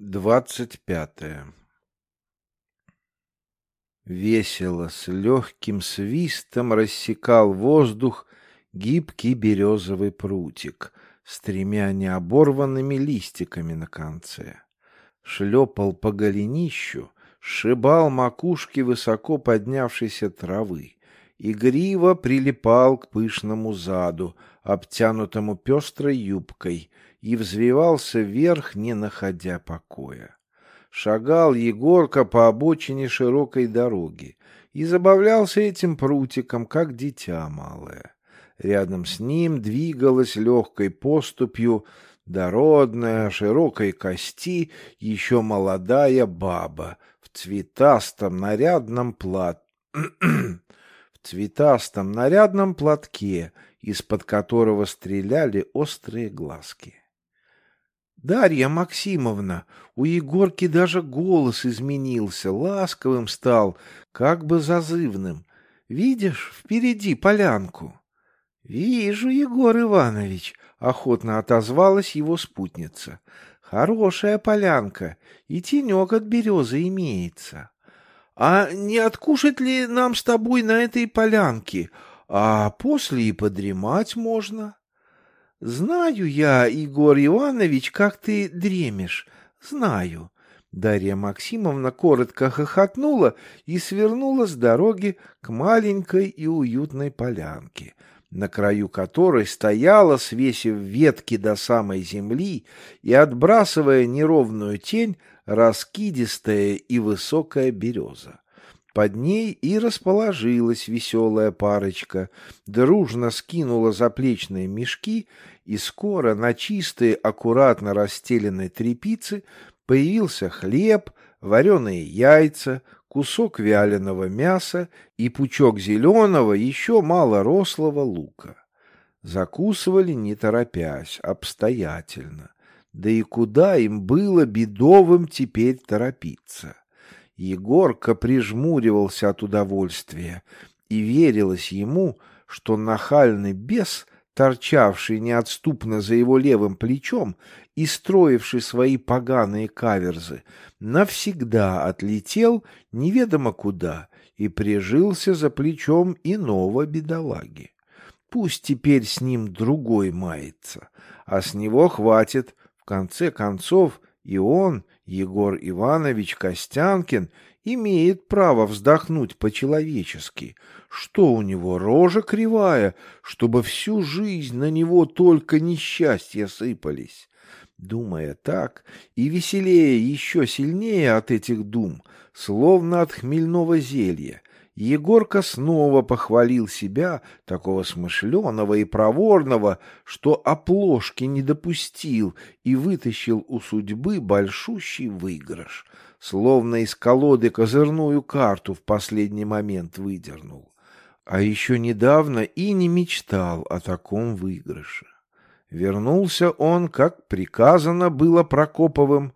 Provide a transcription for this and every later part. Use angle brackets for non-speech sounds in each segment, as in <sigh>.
Двадцать пятое. Весело, с легким свистом рассекал воздух гибкий березовый прутик с тремя необорванными листиками на конце. Шлепал по голенищу, сшибал макушки высоко поднявшейся травы, игриво прилипал к пышному заду, обтянутому пестрой юбкой, и взвивался вверх, не находя покоя. Шагал Егорка по обочине широкой дороги и забавлялся этим прутиком, как дитя малое. Рядом с ним двигалась легкой поступью дородная, широкой кости, еще молодая баба в цветастом нарядном плат... <clears throat> в цветастом нарядном платке, из-под которого стреляли острые глазки. Дарья Максимовна, у Егорки даже голос изменился, ласковым стал, как бы зазывным. Видишь, впереди полянку. Вижу, Егор Иванович, охотно отозвалась его спутница. Хорошая полянка, и тенек от березы имеется. А не откушать ли нам с тобой на этой полянке, а после и подремать можно? Знаю я, Егор Иванович, как ты дремешь. Знаю. Дарья Максимовна коротко хохотнула и свернула с дороги к маленькой и уютной полянке, на краю которой стояла, свесив ветки до самой земли и отбрасывая неровную тень, раскидистая и высокая береза. Под ней и расположилась веселая парочка, дружно скинула заплечные мешки, и скоро на чистой, аккуратно расстеленной тряпице появился хлеб, вареные яйца, кусок вяленого мяса и пучок зеленого, еще мало рослого лука. Закусывали не торопясь, обстоятельно. Да и куда им было бедовым теперь торопиться? Егорка прижмуривался от удовольствия, и верилось ему, что нахальный бес, торчавший неотступно за его левым плечом и строивший свои поганые каверзы, навсегда отлетел неведомо куда и прижился за плечом иного бедолаги. Пусть теперь с ним другой мается, а с него хватит, в конце концов, и он, Егор Иванович Костянкин имеет право вздохнуть по-человечески. Что у него, рожа кривая, чтобы всю жизнь на него только несчастья сыпались? Думая так, и веселее еще сильнее от этих дум, словно от хмельного зелья, Егорка снова похвалил себя, такого смышленого и проворного, что оплошки не допустил и вытащил у судьбы большущий выигрыш, словно из колоды козырную карту в последний момент выдернул. А еще недавно и не мечтал о таком выигрыше. Вернулся он, как приказано было Прокоповым,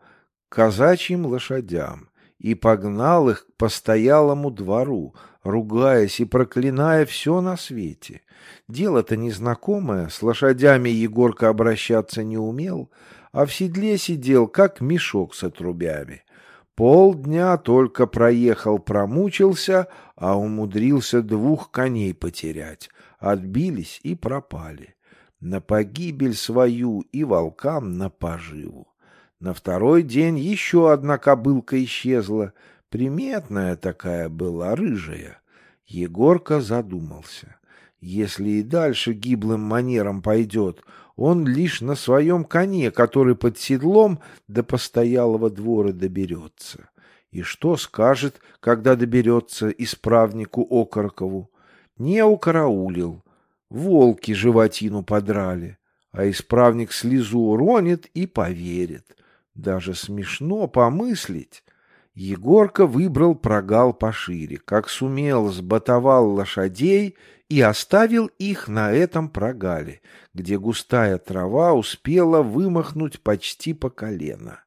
к казачьим лошадям и погнал их к постоялому двору, ругаясь и проклиная все на свете. Дело-то незнакомое, с лошадями Егорка обращаться не умел, а в седле сидел, как мешок с отрубями. Полдня только проехал, промучился, а умудрился двух коней потерять. Отбились и пропали. На погибель свою и волкам на поживу. На второй день еще одна кобылка исчезла, приметная такая была, рыжая. Егорка задумался. Если и дальше гиблым манером пойдет, он лишь на своем коне, который под седлом до постоялого двора доберется. И что скажет, когда доберется исправнику Окорокову? Не укараулил. Волки животину подрали, а исправник слезу уронит и поверит. Даже смешно помыслить. Егорка выбрал прогал пошире, как сумел, сботовал лошадей и оставил их на этом прогале, где густая трава успела вымахнуть почти по колено.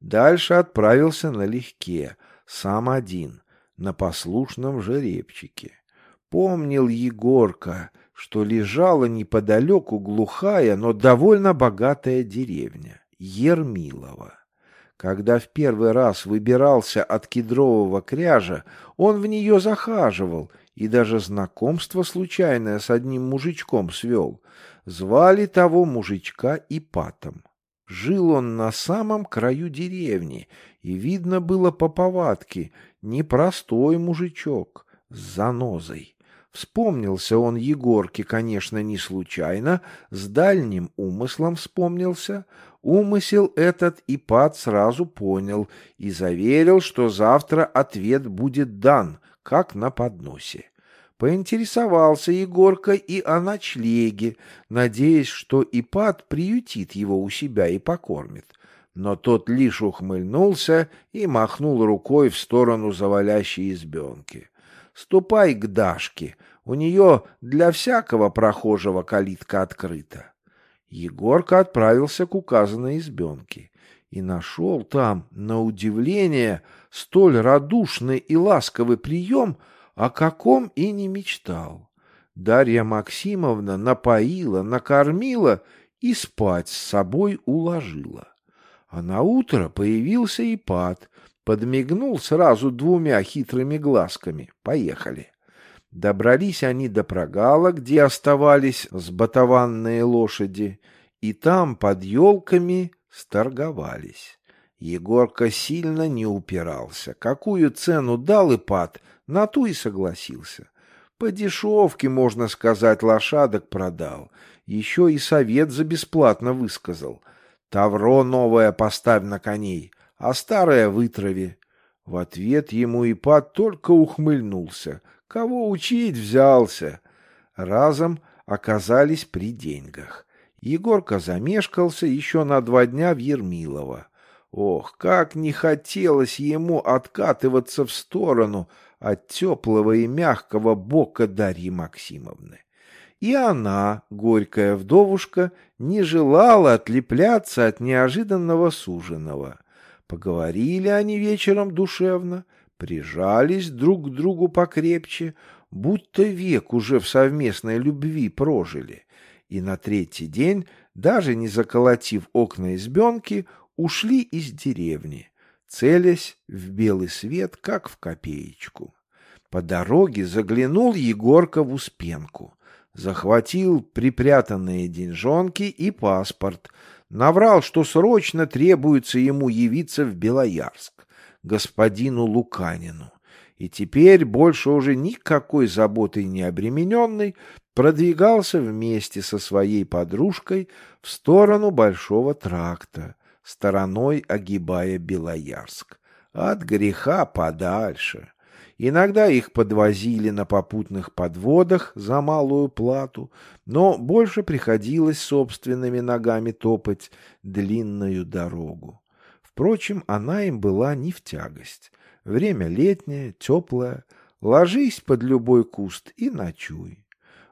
Дальше отправился налегке, сам один, на послушном жеребчике. Помнил Егорка, что лежала неподалеку глухая, но довольно богатая деревня. Ермилова. Когда в первый раз выбирался от кедрового кряжа, он в нее захаживал и даже знакомство случайное с одним мужичком свел. Звали того мужичка Ипатом. Жил он на самом краю деревни, и видно было по повадке, непростой мужичок с занозой. Вспомнился он Егорке, конечно, не случайно, с дальним умыслом вспомнился. Умысел этот Ипат сразу понял и заверил, что завтра ответ будет дан, как на подносе. Поинтересовался Егорка и о ночлеге, надеясь, что Ипат приютит его у себя и покормит. Но тот лишь ухмыльнулся и махнул рукой в сторону завалящей избенки. Ступай к Дашке, у нее для всякого прохожего калитка открыта. Егорка отправился к указанной избенке и нашел там, на удивление, столь радушный и ласковый прием, о каком и не мечтал. Дарья Максимовна напоила, накормила и спать с собой уложила. А на утро появился Ипат, подмигнул сразу двумя хитрыми глазками. Поехали. Добрались они до прогала, где оставались сботованные лошади, и там под елками сторговались. Егорка сильно не упирался. Какую цену дал Ипат, на ту и согласился. По дешевке, можно сказать, лошадок продал. Еще и совет за бесплатно высказал. Тавро новое поставь на коней, а старое вытрави. В ответ ему Ипат только ухмыльнулся. Кого учить взялся? Разом оказались при деньгах. Егорка замешкался еще на два дня в Ермилово. Ох, как не хотелось ему откатываться в сторону от теплого и мягкого бока Дарьи Максимовны. И она, горькая вдовушка, не желала отлепляться от неожиданного суженого. Поговорили они вечером душевно, прижались друг к другу покрепче, будто век уже в совместной любви прожили. И на третий день, даже не заколотив окна избенки, ушли из деревни, целясь в белый свет, как в копеечку. По дороге заглянул Егорка в Успенку захватил припрятанные деньжонки и паспорт, наврал, что срочно требуется ему явиться в Белоярск, господину Луканину, и теперь, больше уже никакой заботой не обремененный, продвигался вместе со своей подружкой в сторону Большого тракта, стороной огибая Белоярск. От греха подальше. Иногда их подвозили на попутных подводах за малую плату, но больше приходилось собственными ногами топать длинную дорогу. Впрочем, она им была не в тягость. Время летнее, теплое, ложись под любой куст и ночуй.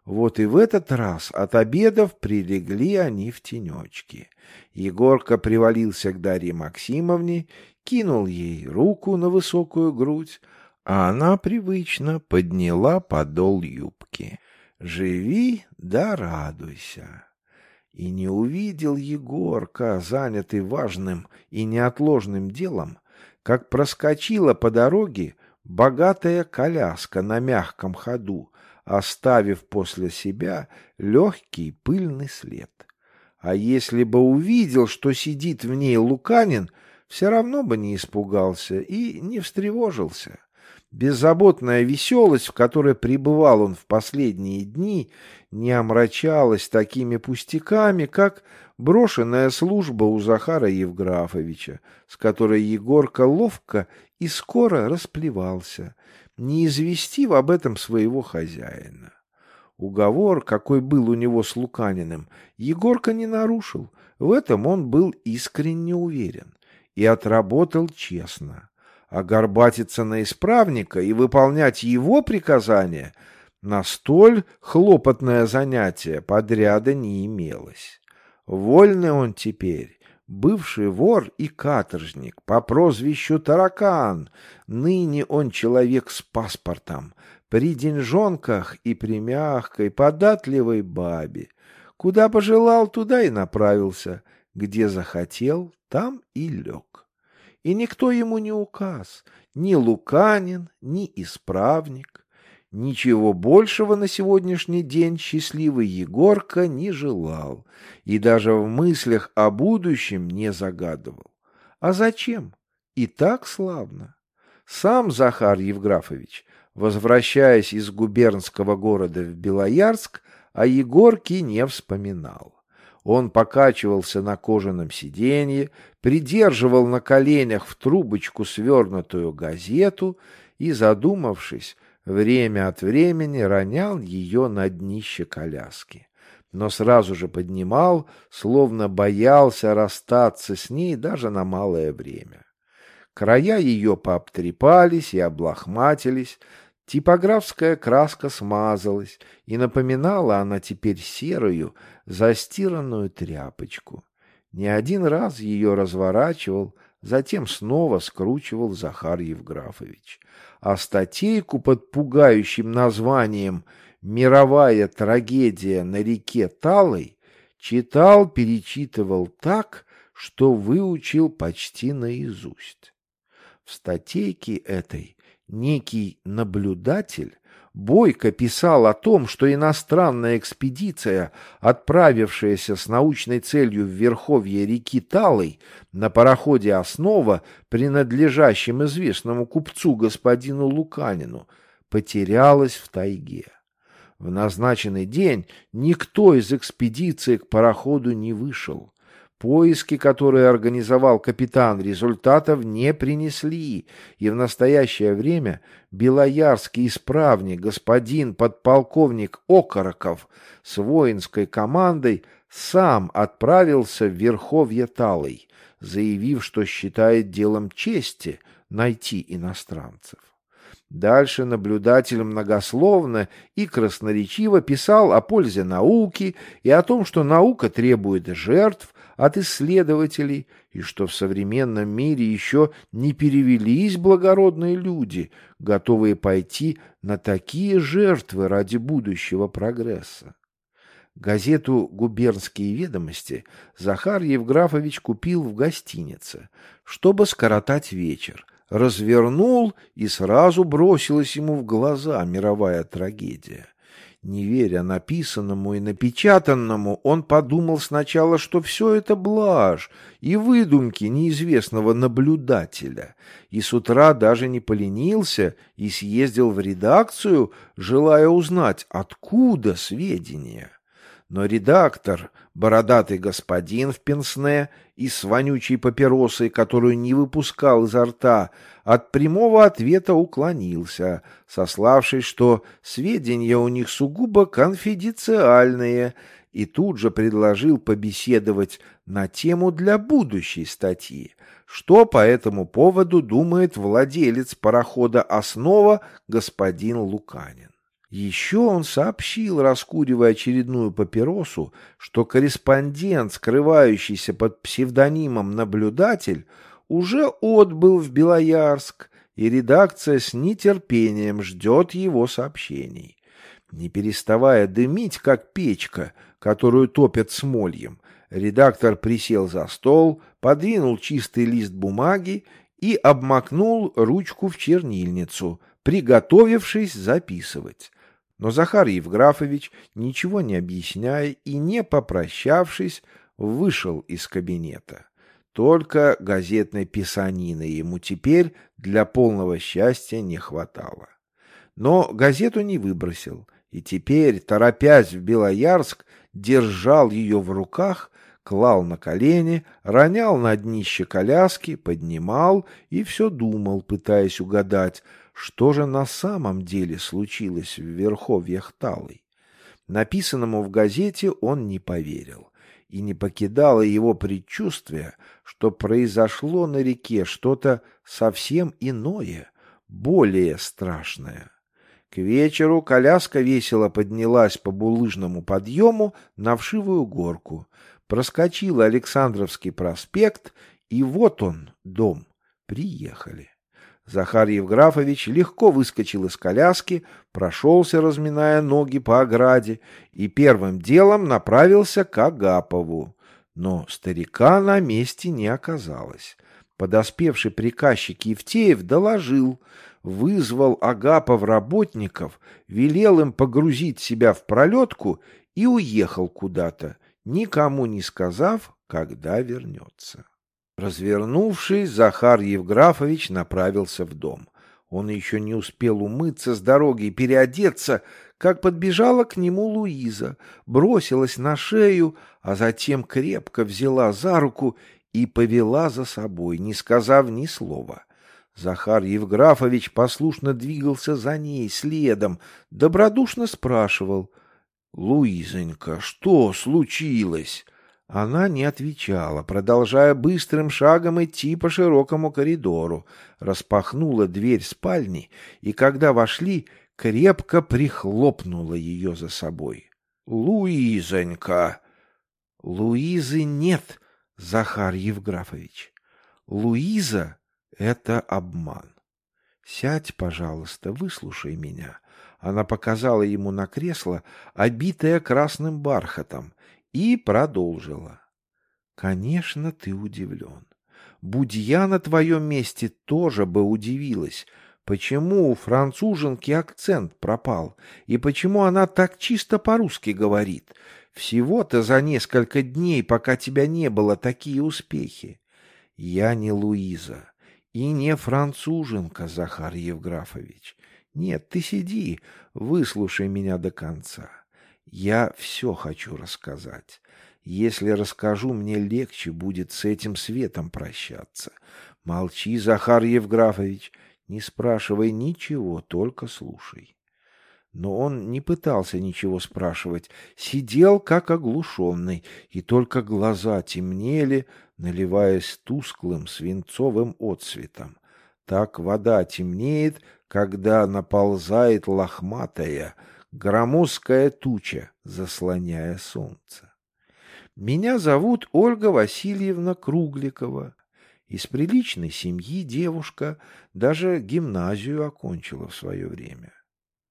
Вот и в этот раз от обедов прилегли они в тенечке. Егорка привалился к Дарье Максимовне, кинул ей руку на высокую грудь, а она привычно подняла подол юбки. «Живи да радуйся!» И не увидел Егорка, занятый важным и неотложным делом, как проскочила по дороге богатая коляска на мягком ходу, оставив после себя легкий пыльный след. А если бы увидел, что сидит в ней Луканин, все равно бы не испугался и не встревожился. Беззаботная веселость, в которой пребывал он в последние дни, не омрачалась такими пустяками, как брошенная служба у Захара Евграфовича, с которой Егорка ловко и скоро расплевался, не известив об этом своего хозяина. Уговор, какой был у него с Луканиным, Егорка не нарушил, в этом он был искренне уверен и отработал честно а горбатиться на исправника и выполнять его приказания на столь хлопотное занятие подряда не имелось. Вольный он теперь, бывший вор и каторжник по прозвищу Таракан, ныне он человек с паспортом, при деньжонках и при мягкой, податливой бабе. Куда пожелал, туда и направился, где захотел, там и лег. И никто ему не указ, ни Луканин, ни Исправник. Ничего большего на сегодняшний день счастливый Егорка не желал и даже в мыслях о будущем не загадывал. А зачем? И так славно. Сам Захар Евграфович, возвращаясь из губернского города в Белоярск, о Егорке не вспоминал. Он покачивался на кожаном сиденье, придерживал на коленях в трубочку свернутую газету и, задумавшись, время от времени ронял ее на днище коляски. Но сразу же поднимал, словно боялся расстаться с ней даже на малое время. Края ее пообтрепались и облахматились, Типографская краска смазалась, и напоминала она теперь серую, застиранную тряпочку. Не один раз ее разворачивал, затем снова скручивал Захар Евграфович. А статейку под пугающим названием «Мировая трагедия на реке Талой» читал, перечитывал так, что выучил почти наизусть. В статейке этой некий наблюдатель Бойко писал о том, что иностранная экспедиция, отправившаяся с научной целью в верховье реки Талой на пароходе «Основа», принадлежащем известному купцу господину Луканину, потерялась в тайге. В назначенный день никто из экспедиции к пароходу не вышел. Поиски, которые организовал капитан, результатов не принесли, и в настоящее время белоярский исправник господин подполковник Окороков с воинской командой сам отправился в Верховье Талой, заявив, что считает делом чести найти иностранцев. Дальше наблюдатель многословно и красноречиво писал о пользе науки и о том, что наука требует жертв от исследователей, и что в современном мире еще не перевелись благородные люди, готовые пойти на такие жертвы ради будущего прогресса. Газету «Губернские ведомости» Захар Евграфович купил в гостинице, чтобы скоротать вечер – развернул, и сразу бросилась ему в глаза мировая трагедия. Не веря написанному и напечатанному, он подумал сначала, что все это блажь и выдумки неизвестного наблюдателя, и с утра даже не поленился и съездил в редакцию, желая узнать, откуда сведения. Но редактор, бородатый господин в пенсне и с вонючей папиросой, которую не выпускал изо рта, от прямого ответа уклонился, сославшись, что сведения у них сугубо конфиденциальные, и тут же предложил побеседовать на тему для будущей статьи. Что по этому поводу думает владелец парохода «Основа» господин Луканин? Еще он сообщил, раскуривая очередную папиросу, что корреспондент, скрывающийся под псевдонимом «Наблюдатель», уже отбыл в Белоярск, и редакция с нетерпением ждет его сообщений. Не переставая дымить, как печка, которую топят смольем, редактор присел за стол, подвинул чистый лист бумаги и обмакнул ручку в чернильницу, приготовившись записывать. Но Захар Евграфович, ничего не объясняя и не попрощавшись, вышел из кабинета. Только газетной писанины ему теперь для полного счастья не хватало. Но газету не выбросил, и теперь, торопясь в Белоярск, держал ее в руках, клал на колени, ронял на днище коляски, поднимал и все думал, пытаясь угадать, что же на самом деле случилось в верховьях Талой. Написанному в газете он не поверил, и не покидало его предчувствие, что произошло на реке что-то совсем иное, более страшное. К вечеру коляска весело поднялась по булыжному подъему на вшивую горку, проскочила Александровский проспект, и вот он, дом. Приехали. Захар Евграфович легко выскочил из коляски, прошелся, разминая ноги по ограде, и первым делом направился к Агапову. Но старика на месте не оказалось. Подоспевший приказчик Евтеев доложил, вызвал Агапов работников, велел им погрузить себя в пролетку и уехал куда-то, никому не сказав, когда вернется. Развернувшись, Захар Евграфович направился в дом. Он еще не успел умыться с дороги и переодеться, как подбежала к нему Луиза, бросилась на шею, а затем крепко взяла за руку и повела за собой, не сказав ни слова. Захар Евграфович послушно двигался за ней следом, добродушно спрашивал. — Луизонька, что случилось? Она не отвечала, продолжая быстрым шагом идти по широкому коридору, распахнула дверь спальни и, когда вошли, крепко прихлопнула ее за собой. «Луизонька!» «Луизы нет, Захар Евграфович. Луиза — это обман. Сядь, пожалуйста, выслушай меня». Она показала ему на кресло, обитое красным бархатом, и продолжила. «Конечно, ты удивлен. Будь я на твоем месте, тоже бы удивилась, почему у француженки акцент пропал, и почему она так чисто по-русски говорит. Всего-то за несколько дней, пока тебя не было, такие успехи. Я не Луиза и не француженка, Захар Евграфович. Нет, ты сиди, выслушай меня до конца. Я все хочу рассказать. Если расскажу, мне легче будет с этим светом прощаться. Молчи, Захар Евграфович, не спрашивай ничего, только слушай. Но он не пытался ничего спрашивать, сидел как оглушенный, и только глаза темнели, наливаясь тусклым свинцовым отсветом. Так вода темнеет, когда наползает лохматая, громоздкая туча, заслоняя солнце. Меня зовут Ольга Васильевна Кругликова. Из приличной семьи девушка даже гимназию окончила в свое время.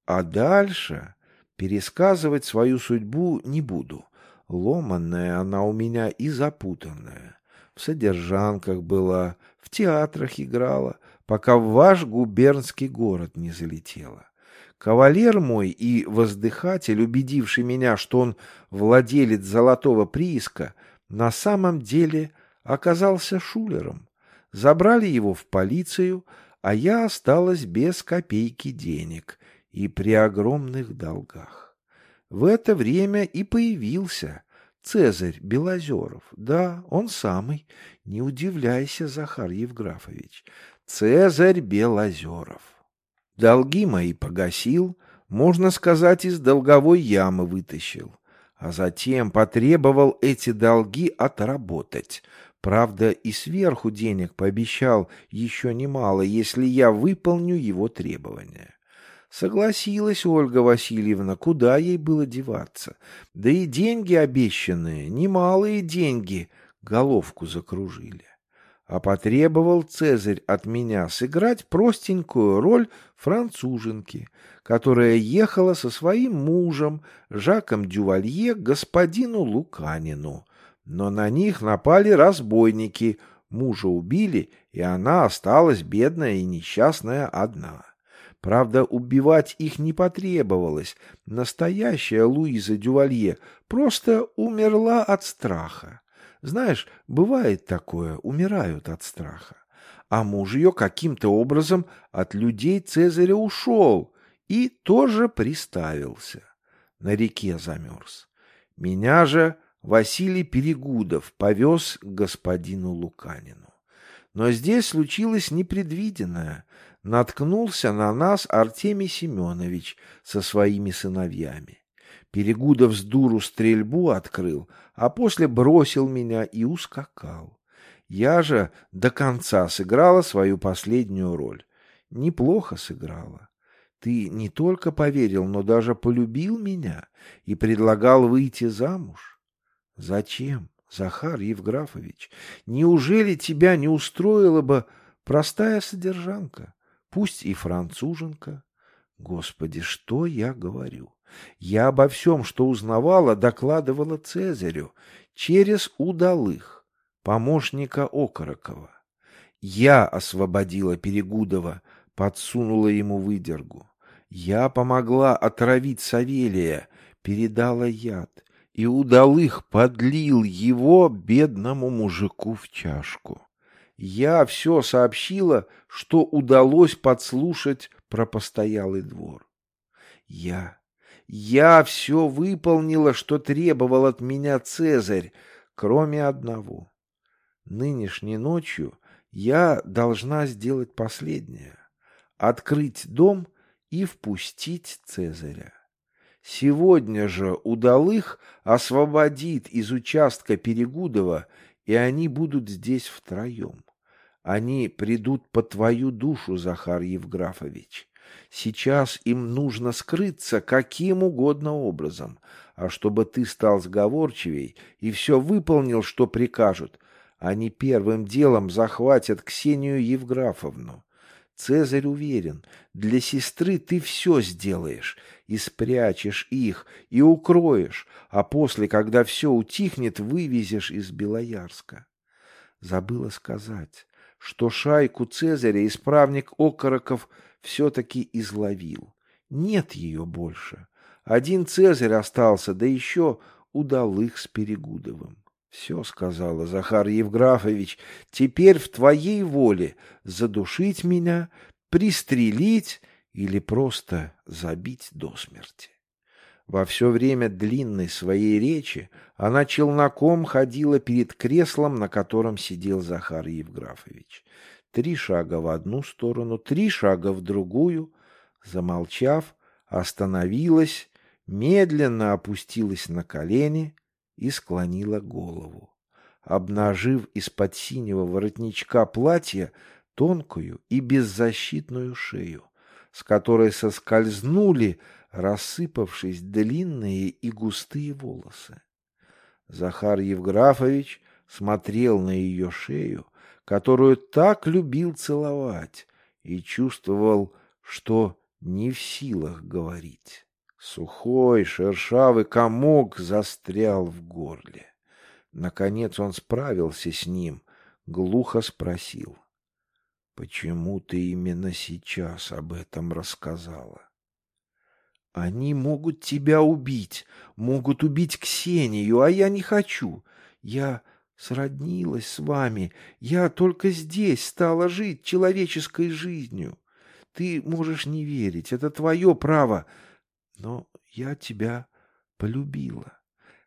А дальше пересказывать свою судьбу не буду. Ломанная она у меня и запутанная. В содержанках была, в театрах играла, пока в ваш губернский город не залетела. Кавалер мой и воздыхатель, убедивший меня, что он владелец золотого прииска, на самом деле оказался шулером. Забрали его в полицию, а я осталась без копейки денег и при огромных долгах. В это время и появился Цезарь Белозеров. Да, он самый. Не удивляйся, Захар Евграфович. Цезарь Белозеров. Долги мои погасил, можно сказать, из долговой ямы вытащил, а затем потребовал эти долги отработать. Правда, и сверху денег пообещал еще немало, если я выполню его требования. Согласилась Ольга Васильевна, куда ей было деваться. Да и деньги обещанные, немалые деньги, головку закружили а потребовал Цезарь от меня сыграть простенькую роль француженки, которая ехала со своим мужем, Жаком Дювалье, к господину Луканину. Но на них напали разбойники, мужа убили, и она осталась бедная и несчастная одна. Правда, убивать их не потребовалось. Настоящая Луиза Дювалье просто умерла от страха. Знаешь, бывает такое, умирают от страха. А муж ее каким-то образом от людей Цезаря ушел и тоже приставился. На реке замерз. Меня же Василий Перегудов повез к господину Луканину. Но здесь случилось непредвиденное. Наткнулся на нас Артемий Семенович со своими сыновьями. Перегудов с дуру стрельбу открыл, а после бросил меня и ускакал. Я же до конца сыграла свою последнюю роль. Неплохо сыграла. Ты не только поверил, но даже полюбил меня и предлагал выйти замуж. Зачем, Захар Евграфович? Неужели тебя не устроила бы простая содержанка, пусть и француженка? Господи, что я говорю? Я обо всем, что узнавала, докладывала Цезарю через удалых, помощника Окорокова. Я освободила Перегудова, подсунула ему выдергу. Я помогла отравить Савелия, передала яд и удалых подлил его бедному мужику в чашку. Я все сообщила, что удалось подслушать про постоялый двор. Я, я все выполнила, что требовал от меня Цезарь, кроме одного. Нынешней ночью я должна сделать последнее — открыть дом и впустить Цезаря. Сегодня же удалых освободит из участка Перегудова, и они будут здесь втроем. Они придут по твою душу, Захар Евграфович. Сейчас им нужно скрыться каким угодно образом, а чтобы ты стал сговорчивей и все выполнил, что прикажут, они первым делом захватят Ксению Евграфовну. Цезарь уверен, для сестры ты все сделаешь, и спрячешь их, и укроешь, а после, когда все утихнет, вывезешь из Белоярска. Забыла сказать, что шайку Цезаря исправник Окороков все-таки изловил. Нет ее больше. Один Цезарь остался, да еще удалых с Перегудовым. Все, сказала Захар Евграфович, теперь в твоей воле задушить меня, пристрелить или просто забить до смерти. Во все время длинной своей речи она челноком ходила перед креслом, на котором сидел Захар Евграфович. Три шага в одну сторону, три шага в другую. Замолчав, остановилась, медленно опустилась на колени и склонила голову, обнажив из-под синего воротничка платья тонкую и беззащитную шею, с которой соскользнули, рассыпавшись длинные и густые волосы. Захар Евграфович смотрел на ее шею, которую так любил целовать, и чувствовал, что не в силах говорить. Сухой, шершавый комок застрял в горле. Наконец он справился с ним, глухо спросил. — Почему ты именно сейчас об этом рассказала? — Они могут тебя убить, могут убить Ксению, а я не хочу. Я сроднилась с вами, я только здесь стала жить человеческой жизнью. Ты можешь не верить, это твое право, — но я тебя полюбила.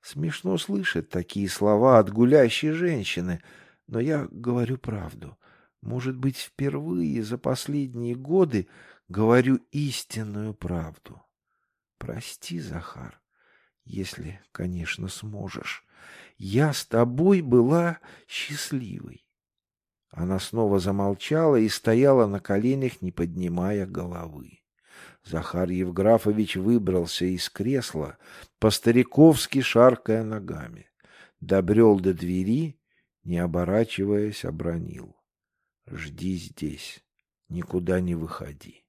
Смешно слышать такие слова от гулящей женщины, но я говорю правду. Может быть, впервые за последние годы говорю истинную правду. Прости, Захар, если, конечно, сможешь. Я с тобой была счастливой. Она снова замолчала и стояла на коленях, не поднимая головы. Захар Евграфович выбрался из кресла, по-стариковски шаркая ногами. Добрел до двери, не оборачиваясь, обронил. «Жди здесь, никуда не выходи».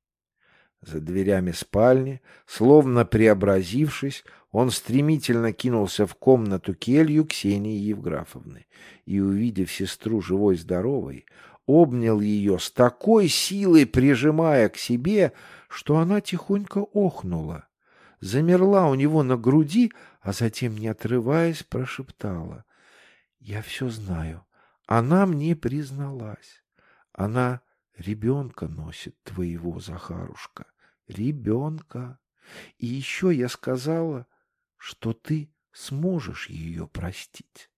За дверями спальни, словно преобразившись, он стремительно кинулся в комнату келью Ксении Евграфовны и, увидев сестру живой-здоровой, обнял ее с такой силой, прижимая к себе, что она тихонько охнула, замерла у него на груди, а затем, не отрываясь, прошептала. «Я все знаю. Она мне призналась. Она ребенка носит твоего, Захарушка. Ребенка. И еще я сказала, что ты сможешь ее простить».